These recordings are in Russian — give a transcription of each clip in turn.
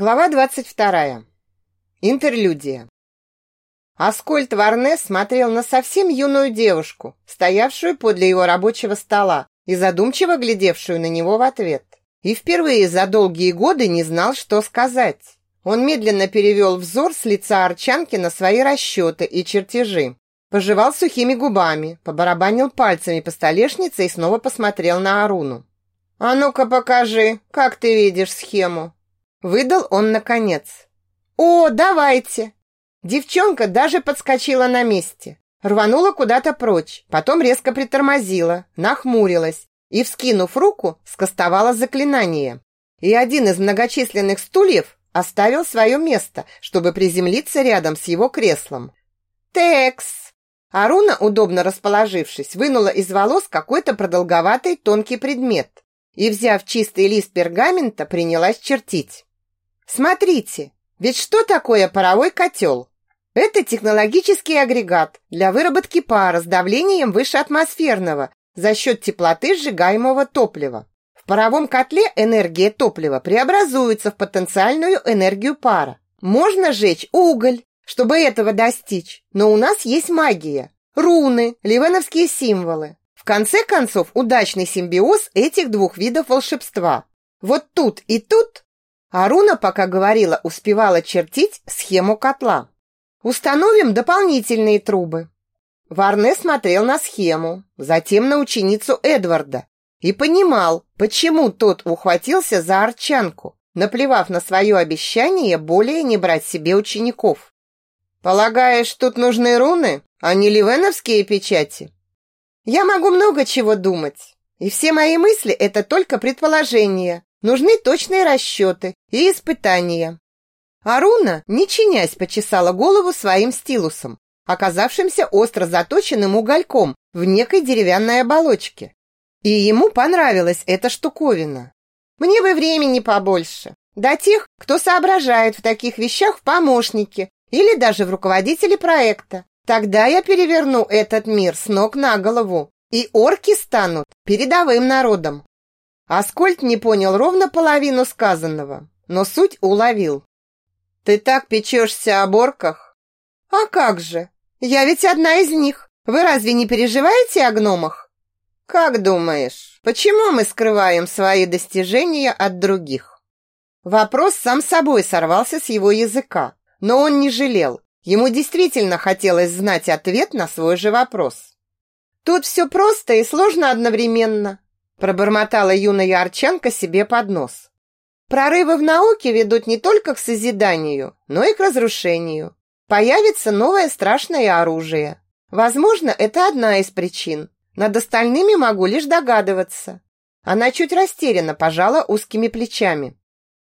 Глава 22. Интерлюдия. Аскольд Варнес смотрел на совсем юную девушку, стоявшую подле его рабочего стола и задумчиво глядевшую на него в ответ. И впервые за долгие годы не знал, что сказать. Он медленно перевел взор с лица Арчанки на свои расчеты и чертежи. Пожевал сухими губами, побарабанил пальцами по столешнице и снова посмотрел на Аруну. «А ну-ка покажи, как ты видишь схему?» Выдал он наконец. «О, давайте!» Девчонка даже подскочила на месте. Рванула куда-то прочь, потом резко притормозила, нахмурилась и, вскинув руку, скостовала заклинание. И один из многочисленных стульев оставил свое место, чтобы приземлиться рядом с его креслом. «Текс!» Аруна, удобно расположившись, вынула из волос какой-то продолговатый тонкий предмет и, взяв чистый лист пергамента, принялась чертить. Смотрите, ведь что такое паровой котел? Это технологический агрегат для выработки пара с давлением выше атмосферного за счет теплоты сжигаемого топлива. В паровом котле энергия топлива преобразуется в потенциальную энергию пара. Можно сжечь уголь, чтобы этого достичь, но у нас есть магия, руны, ливеновские символы. В конце концов, удачный симбиоз этих двух видов волшебства. Вот тут и тут Аруна, пока говорила, успевала чертить схему котла. Установим дополнительные трубы. Варне смотрел на схему, затем на ученицу Эдварда и понимал, почему тот ухватился за арчанку, наплевав на свое обещание более не брать себе учеников. «Полагаешь, тут нужны руны, а не ливеновские печати?» «Я могу много чего думать, и все мои мысли – это только предположения, Нужны точные расчеты и испытания. Аруна, не чинясь, почесала голову своим стилусом, оказавшимся остро заточенным угольком в некой деревянной оболочке. И ему понравилась эта штуковина. Мне бы времени побольше. До тех, кто соображает в таких вещах в помощнике или даже в руководителе проекта. Тогда я переверну этот мир с ног на голову, и орки станут передовым народом. Аскольд не понял ровно половину сказанного, но суть уловил. «Ты так печешься о борках?» «А как же? Я ведь одна из них. Вы разве не переживаете о гномах?» «Как думаешь, почему мы скрываем свои достижения от других?» Вопрос сам собой сорвался с его языка, но он не жалел. Ему действительно хотелось знать ответ на свой же вопрос. «Тут все просто и сложно одновременно», Пробормотала юная арчанка себе под нос. Прорывы в науке ведут не только к созиданию, но и к разрушению. Появится новое страшное оружие. Возможно, это одна из причин. Над остальными могу лишь догадываться. Она чуть растерянно пожала узкими плечами.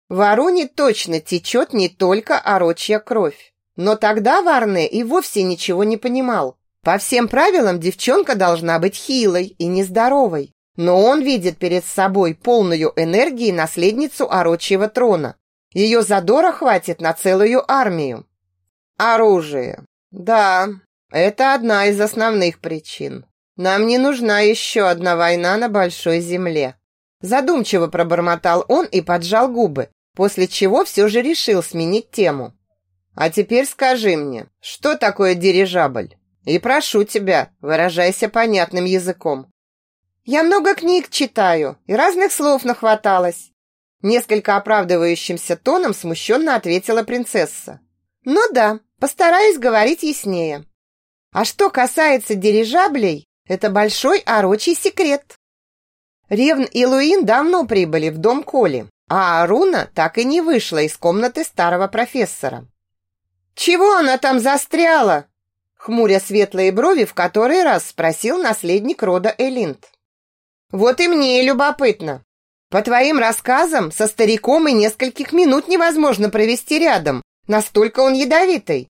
В Аруне точно течет не только орочья кровь. Но тогда Варне и вовсе ничего не понимал. По всем правилам девчонка должна быть хилой и нездоровой. Но он видит перед собой полную энергии наследницу орочьего трона. Ее задора хватит на целую армию. Оружие. Да, это одна из основных причин. Нам не нужна еще одна война на большой земле. Задумчиво пробормотал он и поджал губы, после чего все же решил сменить тему. А теперь скажи мне, что такое дирижабль? И прошу тебя, выражайся понятным языком. Я много книг читаю и разных слов нахваталась. Несколько оправдывающимся тоном смущенно ответила принцесса. Ну да, постараюсь говорить яснее. А что касается дирижаблей, это большой орочий секрет. Ревн и Луин давно прибыли в дом Коли, а Аруна так и не вышла из комнаты старого профессора. «Чего она там застряла?» Хмуря светлые брови, в который раз спросил наследник рода Элинд. Вот и мне любопытно. По твоим рассказам, со стариком и нескольких минут невозможно провести рядом. Настолько он ядовитый.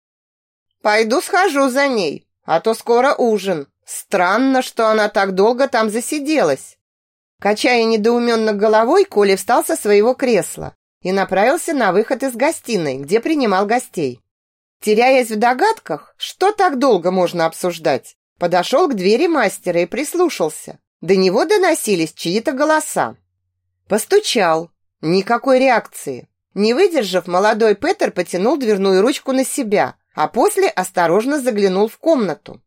Пойду схожу за ней, а то скоро ужин. Странно, что она так долго там засиделась. Качая недоуменно головой, Коля встал со своего кресла и направился на выход из гостиной, где принимал гостей. Теряясь в догадках, что так долго можно обсуждать, подошел к двери мастера и прислушался. До него доносились чьи-то голоса. Постучал. Никакой реакции. Не выдержав, молодой Петер потянул дверную ручку на себя, а после осторожно заглянул в комнату.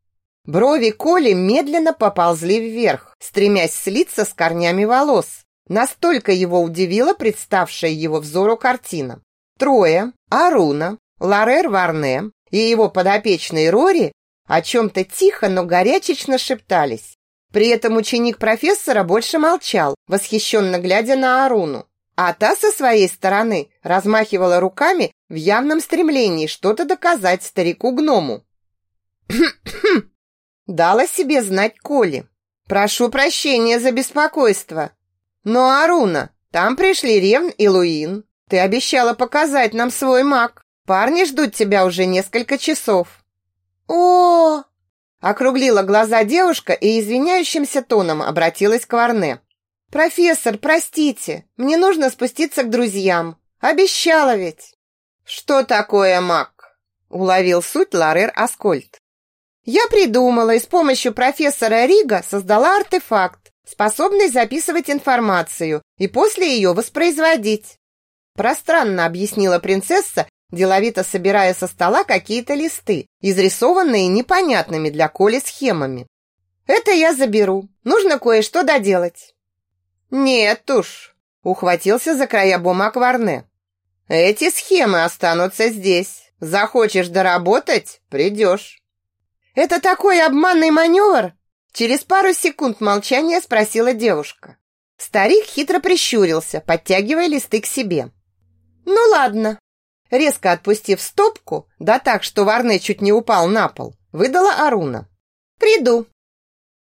Брови Коли медленно поползли вверх, стремясь слиться с корнями волос. Настолько его удивила представшая его взору картина. Трое, Аруна, Ларер Варне и его подопечный Рори о чем-то тихо, но горячечно шептались. При этом ученик профессора больше молчал, восхищенно глядя на Аруну. А та со своей стороны размахивала руками в явном стремлении что-то доказать старику-гному. Дала себе знать Коли. «Прошу прощения за беспокойство. Но, Аруна, там пришли Ревн и Луин. Ты обещала показать нам свой маг. Парни ждут тебя уже несколько часов». О, Округлила глаза девушка и извиняющимся тоном обратилась к Варне. «Профессор, простите, мне нужно спуститься к друзьям. Обещала ведь». «Что такое маг?» – уловил суть Ларер Аскольд. «Я придумала и с помощью профессора Рига создала артефакт, способный записывать информацию и после ее воспроизводить». Пространно объяснила принцесса деловито собирая со стола какие-то листы, изрисованные непонятными для Коли схемами. «Это я заберу. Нужно кое-что доделать». «Нет уж», — ухватился за края бумаг Варне. «Эти схемы останутся здесь. Захочешь доработать — придешь». «Это такой обманный маневр?» Через пару секунд молчания спросила девушка. Старик хитро прищурился, подтягивая листы к себе. «Ну ладно, Резко отпустив стопку, да так, что Варне чуть не упал на пол, выдала Аруна. «Приду».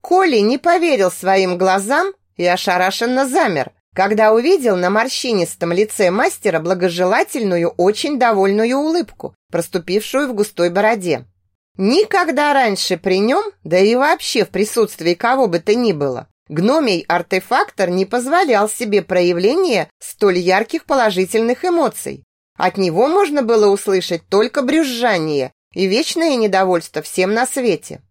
Коли не поверил своим глазам и ошарашенно замер, когда увидел на морщинистом лице мастера благожелательную, очень довольную улыбку, проступившую в густой бороде. Никогда раньше при нем, да и вообще в присутствии кого бы то ни было, гномий артефактор не позволял себе проявления столь ярких положительных эмоций. От него можно было услышать только брюзжание и вечное недовольство всем на свете.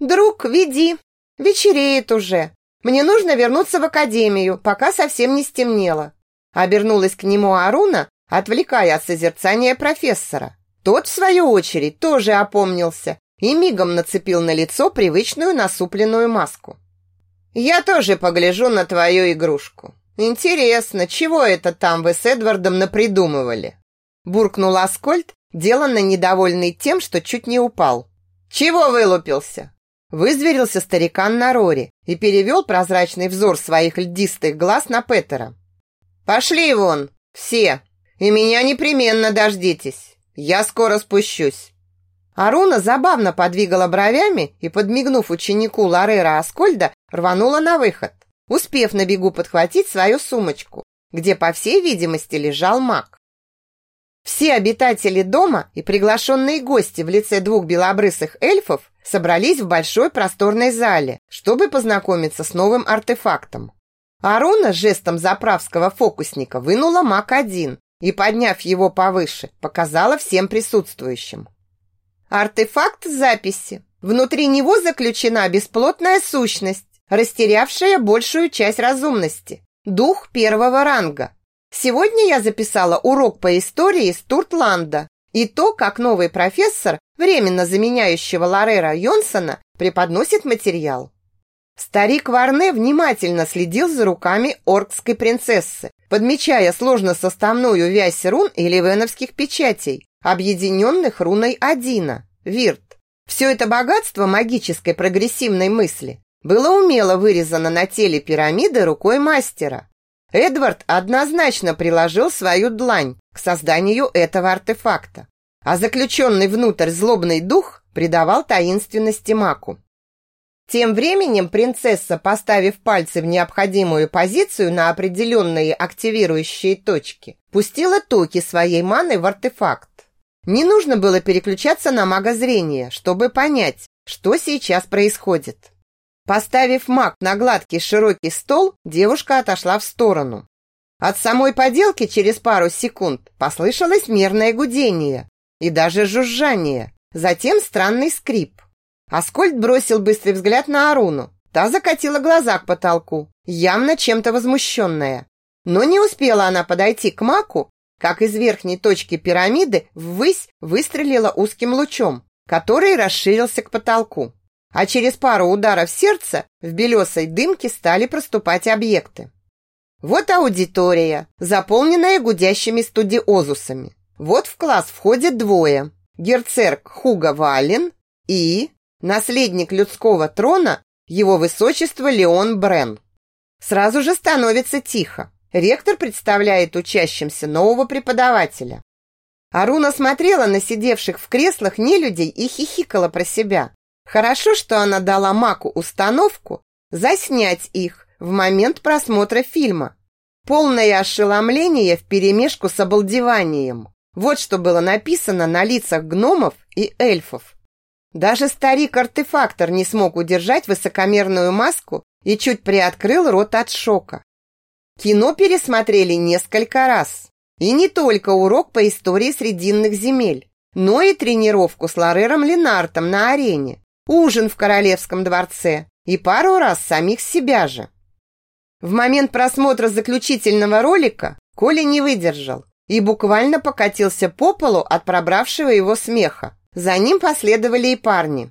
«Друг, веди. Вечереет уже. Мне нужно вернуться в академию, пока совсем не стемнело». Обернулась к нему Аруна, отвлекая от созерцания профессора. Тот, в свою очередь, тоже опомнился и мигом нацепил на лицо привычную насупленную маску. «Я тоже погляжу на твою игрушку. «Интересно, чего это там вы с Эдвардом напридумывали?» Буркнул Аскольд, деланно недовольный тем, что чуть не упал. «Чего вылупился?» Вызверился старикан на Рори и перевел прозрачный взор своих льдистых глаз на Петера. «Пошли вон, все, и меня непременно дождитесь. Я скоро спущусь». Аруна забавно подвигала бровями и, подмигнув ученику Ларера Аскольда, рванула на выход успев на бегу подхватить свою сумочку, где, по всей видимости, лежал маг. Все обитатели дома и приглашенные гости в лице двух белобрысых эльфов собрались в большой просторной зале, чтобы познакомиться с новым артефактом. Аруна жестом заправского фокусника вынула маг один и, подняв его повыше, показала всем присутствующим. Артефакт записи. Внутри него заключена бесплотная сущность, растерявшая большую часть разумности. Дух первого ранга. Сегодня я записала урок по истории из Туртланда и то, как новый профессор, временно заменяющего Ларера Йонсона, преподносит материал. Старик Варне внимательно следил за руками оркской принцессы, подмечая сложно-составную вязь рун и ливеновских печатей, объединенных руной Адина, Вирт. Все это богатство магической прогрессивной мысли было умело вырезано на теле пирамиды рукой мастера. Эдвард однозначно приложил свою длань к созданию этого артефакта, а заключенный внутрь злобный дух придавал таинственности маку. Тем временем принцесса, поставив пальцы в необходимую позицию на определенные активирующие точки, пустила токи своей маны в артефакт. Не нужно было переключаться на магозрение, чтобы понять, что сейчас происходит. Поставив маг на гладкий широкий стол, девушка отошла в сторону. От самой поделки через пару секунд послышалось мерное гудение и даже жужжание, затем странный скрип. Аскольд бросил быстрый взгляд на Аруну. Та закатила глаза к потолку, явно чем-то возмущенная. Но не успела она подойти к маку, как из верхней точки пирамиды ввысь выстрелила узким лучом, который расширился к потолку. А через пару ударов сердца в белесой дымке стали проступать объекты. Вот аудитория, заполненная гудящими студиозусами. Вот в класс входят двое. Герцерк Хуга Вален и наследник людского трона, его высочество Леон Брен. Сразу же становится тихо. Ректор представляет учащимся нового преподавателя. Аруна смотрела на сидевших в креслах нелюдей и хихикала про себя. Хорошо, что она дала Маку установку заснять их в момент просмотра фильма. Полное ошеломление вперемешку с обалдеванием. Вот что было написано на лицах гномов и эльфов. Даже старик-артефактор не смог удержать высокомерную маску и чуть приоткрыл рот от шока. Кино пересмотрели несколько раз. И не только урок по истории Срединных земель, но и тренировку с Ларером Ленартом на арене, ужин в Королевском дворце и пару раз самих себя же. В момент просмотра заключительного ролика Коля не выдержал и буквально покатился по полу от пробравшего его смеха. За ним последовали и парни.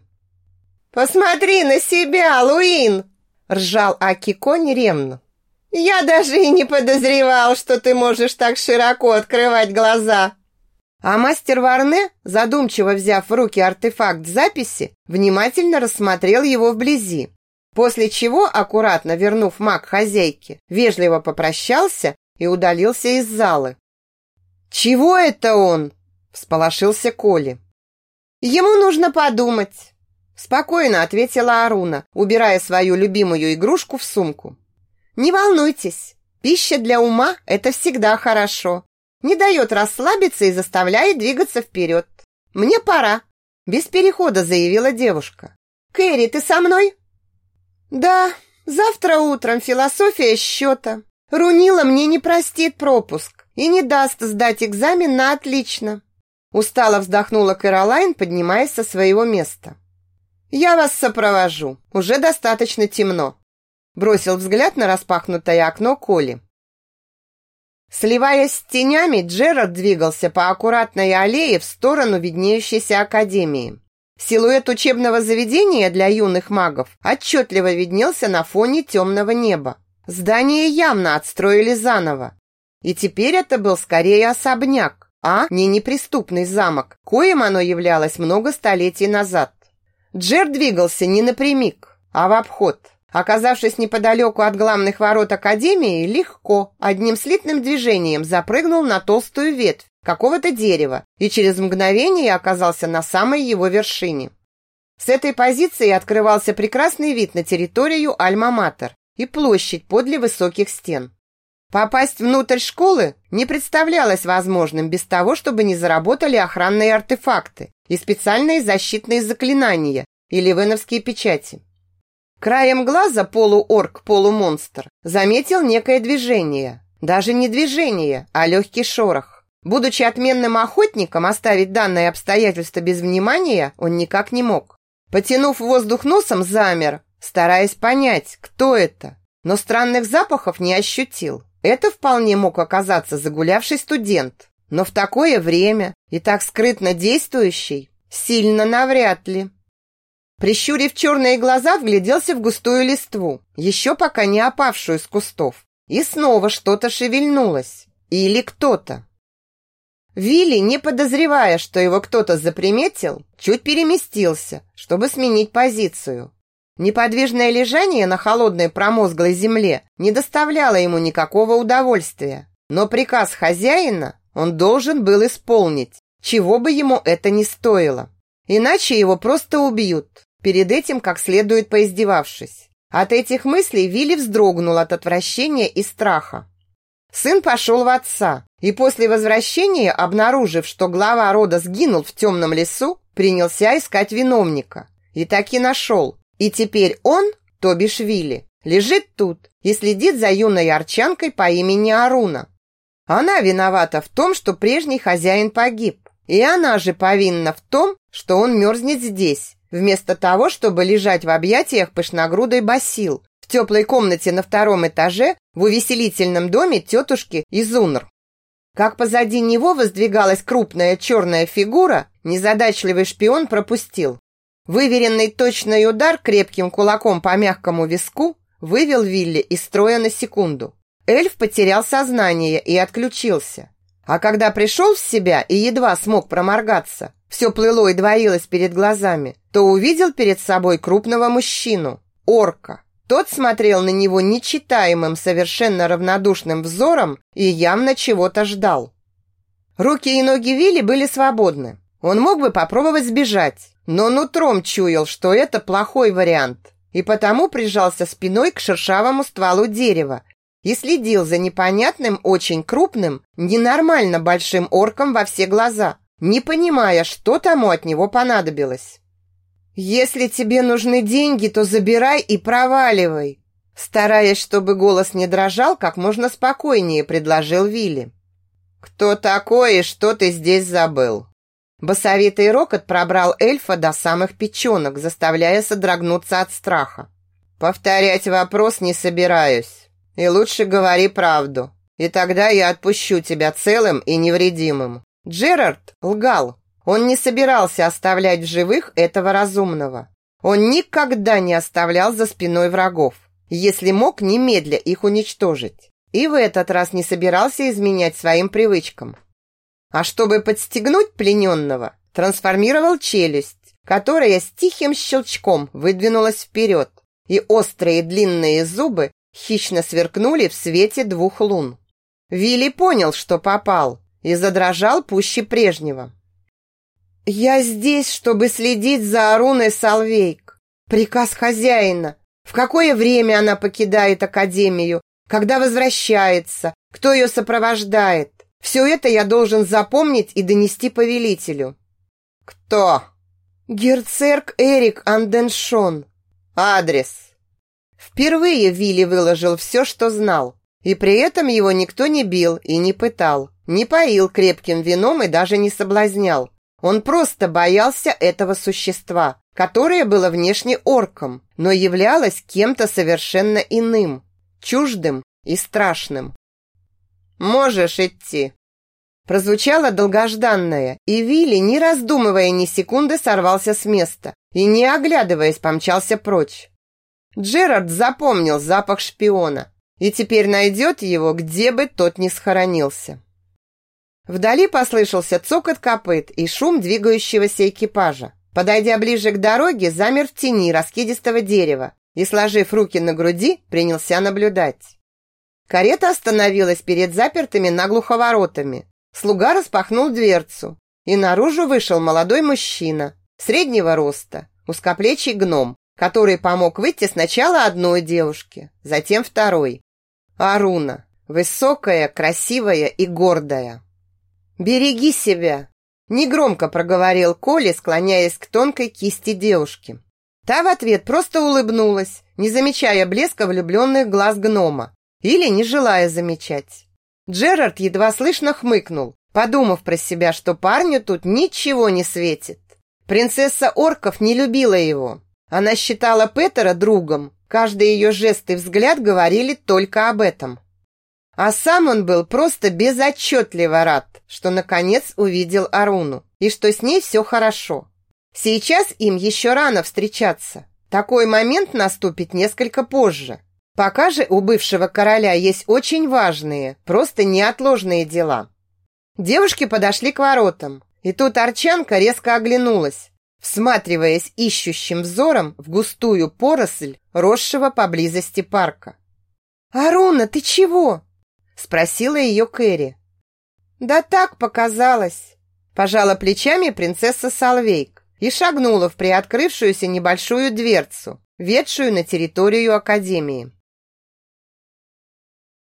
«Посмотри на себя, Луин!» – ржал Акико ревно. «Я даже и не подозревал, что ты можешь так широко открывать глаза!» А мастер Варне, задумчиво взяв в руки артефакт записи, внимательно рассмотрел его вблизи. После чего, аккуратно вернув маг хозяйке, вежливо попрощался и удалился из залы. «Чего это он?» – всполошился Коли. «Ему нужно подумать», – спокойно ответила Аруна, убирая свою любимую игрушку в сумку. «Не волнуйтесь, пища для ума – это всегда хорошо. Не дает расслабиться и заставляет двигаться вперед. Мне пора», – без перехода заявила девушка. «Кэрри, ты со мной?» «Да, завтра утром философия счета. Рунила мне не простит пропуск и не даст сдать экзамен на отлично. Устало вздохнула Кэролайн, поднимаясь со своего места. «Я вас сопровожу. Уже достаточно темно». Бросил взгляд на распахнутое окно Коли. Сливаясь с тенями, Джерард двигался по аккуратной аллее в сторону виднеющейся академии. Силуэт учебного заведения для юных магов отчетливо виднелся на фоне темного неба. Здание явно отстроили заново. И теперь это был скорее особняк, а не неприступный замок, коим оно являлось много столетий назад. Джер двигался не напрямик, а в обход. Оказавшись неподалеку от главных ворот Академии, легко, одним слитным движением запрыгнул на толстую ветвь какого-то дерева и через мгновение оказался на самой его вершине. С этой позиции открывался прекрасный вид на территорию Альма-Матер и площадь подле высоких стен. Попасть внутрь школы не представлялось возможным без того, чтобы не заработали охранные артефакты и специальные защитные заклинания или веновские печати. Краем глаза полуорк-полумонстр заметил некое движение. Даже не движение, а легкий шорох. Будучи отменным охотником, оставить данное обстоятельство без внимания он никак не мог. Потянув воздух носом, замер, стараясь понять, кто это, но странных запахов не ощутил. Это вполне мог оказаться загулявший студент, но в такое время и так скрытно действующий сильно навряд ли. Прищурив черные глаза, вгляделся в густую листву, еще пока не опавшую с кустов. И снова что-то шевельнулось. Или кто-то. Вилли, не подозревая, что его кто-то заприметил, чуть переместился, чтобы сменить позицию. Неподвижное лежание на холодной промозглой земле не доставляло ему никакого удовольствия, но приказ хозяина он должен был исполнить, чего бы ему это ни стоило. Иначе его просто убьют, перед этим как следует поиздевавшись. От этих мыслей Вилли вздрогнул от отвращения и страха. Сын пошел в отца, и после возвращения, обнаружив, что глава рода сгинул в темном лесу, принялся искать виновника. И так и нашел, и теперь он, то бишь Вилли, лежит тут и следит за юной арчанкой по имени Аруна. Она виновата в том, что прежний хозяин погиб. И она же повинна в том, что он мерзнет здесь, вместо того, чтобы лежать в объятиях пышногрудой Басил в теплой комнате на втором этаже в увеселительном доме тетушки Изунр. Как позади него воздвигалась крупная черная фигура, незадачливый шпион пропустил. Выверенный точный удар крепким кулаком по мягкому виску вывел Вилли из строя на секунду. Эльф потерял сознание и отключился. А когда пришел в себя и едва смог проморгаться, все плыло и двоилось перед глазами, то увидел перед собой крупного мужчину, орка. Тот смотрел на него нечитаемым, совершенно равнодушным взором и явно чего-то ждал. Руки и ноги Вилли были свободны. Он мог бы попробовать сбежать, но нутром чуял, что это плохой вариант, и потому прижался спиной к шершавому стволу дерева и следил за непонятным, очень крупным, ненормально большим орком во все глаза, не понимая, что тому от него понадобилось. «Если тебе нужны деньги, то забирай и проваливай», стараясь, чтобы голос не дрожал, как можно спокойнее предложил Вилли. «Кто такой и что ты здесь забыл?» Басовитый рокот пробрал эльфа до самых печенок, заставляя содрогнуться от страха. «Повторять вопрос не собираюсь. И лучше говори правду. И тогда я отпущу тебя целым и невредимым». Джерард лгал. Он не собирался оставлять в живых этого разумного. Он никогда не оставлял за спиной врагов, если мог немедля их уничтожить. И в этот раз не собирался изменять своим привычкам. А чтобы подстегнуть плененного, трансформировал челюсть, которая с тихим щелчком выдвинулась вперед, и острые длинные зубы хищно сверкнули в свете двух лун. Вилли понял, что попал, и задрожал пуще прежнего. «Я здесь, чтобы следить за Аруной Салвейк. Приказ хозяина. В какое время она покидает Академию, когда возвращается, кто ее сопровождает. Все это я должен запомнить и донести повелителю». «Кто?» «Герцерк Эрик Анденшон. Адрес». Впервые Вилли выложил все, что знал, и при этом его никто не бил и не пытал. Не поил крепким вином и даже не соблазнял. Он просто боялся этого существа, которое было внешне орком, но являлось кем-то совершенно иным, чуждым и страшным. «Можешь идти», Прозвучало долгожданное, и Вилли, не раздумывая ни секунды, сорвался с места и, не оглядываясь, помчался прочь. Джерард запомнил запах шпиона и теперь найдет его, где бы тот ни схоронился. Вдали послышался цокот копыт и шум двигающегося экипажа. Подойдя ближе к дороге, замер в тени раскидистого дерева и, сложив руки на груди, принялся наблюдать. Карета остановилась перед запертыми наглухо воротами. Слуга распахнул дверцу, и наружу вышел молодой мужчина, среднего роста, узкоплечий гном, который помог выйти сначала одной девушке, затем второй. Аруна, высокая, красивая и гордая. «Береги себя!» Негромко проговорил Коля, склоняясь к тонкой кисти девушки. Та в ответ просто улыбнулась, не замечая блеска влюбленных глаз гнома или не желая замечать. Джерард едва слышно хмыкнул, подумав про себя, что парню тут ничего не светит. Принцесса орков не любила его. Она считала Петера другом. Каждый ее жест и взгляд говорили только об этом. А сам он был просто безотчетливо рад, что наконец увидел Аруну и что с ней все хорошо. Сейчас им еще рано встречаться. Такой момент наступит несколько позже. Пока же у бывшего короля есть очень важные, просто неотложные дела. Девушки подошли к воротам, и тут Арчанка резко оглянулась, всматриваясь ищущим взором в густую поросль росшего поблизости парка. «Аруна, ты чего?» Спросила ее Кэрри. Да так показалось. Пожала плечами принцесса Салвейк и шагнула в приоткрывшуюся небольшую дверцу, ведшую на территорию Академии.